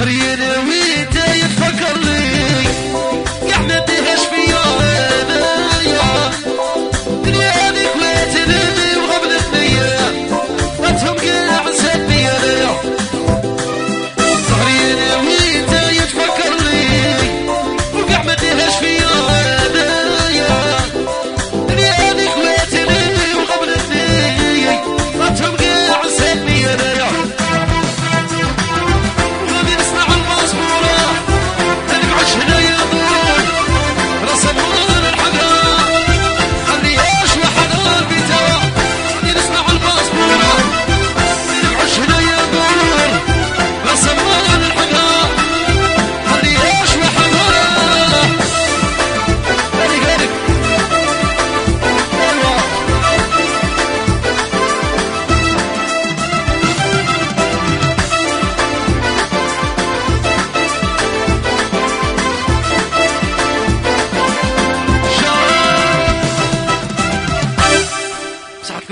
الشهر ينوي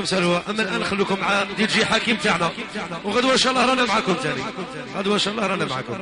سلوى أما الآن خلوكم مع دي جي حكيم تاعنا. وغدوة إن شاء الله رانا معكم ثاني غدوة إن شاء الله رانا معكم.